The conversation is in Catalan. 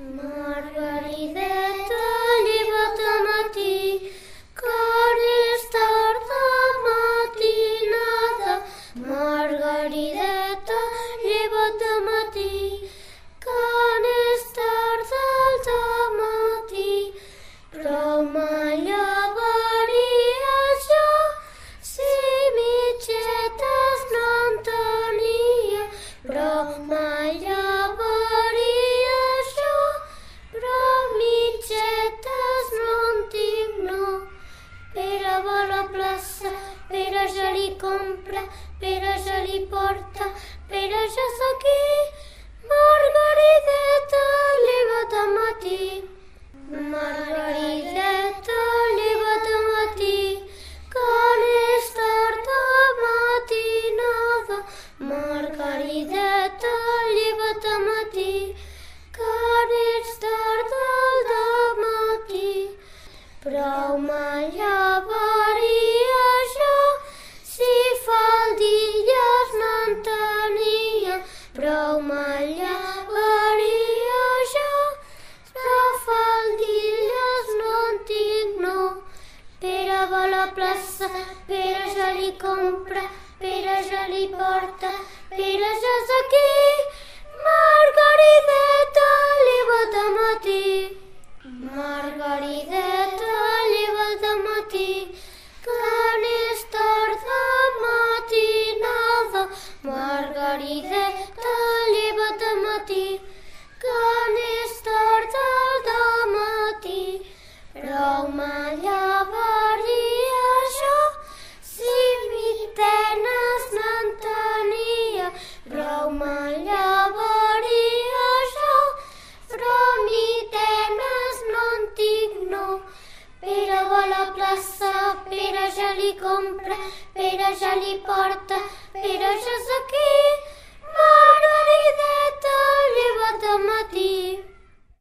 Margarideta, compra, Pere ja li porta, Pere ja és aquí. Margarideta, lleva't a matí. Margarideta, lleva't a matí, que és tarda matinada. Margarideta, lleva't a matí, que és tarda al matí. Prou Pere va a la plaça, Pere ja li compra, Pere ja li porta, Pere ja és aquí. Margarideta, lleva't a matí. Margarideta, lleva't a matí, que és tarda matinada. Margarideta, plaça, Pere ja li compra, Pere ja li porta, Pere ja és aquí.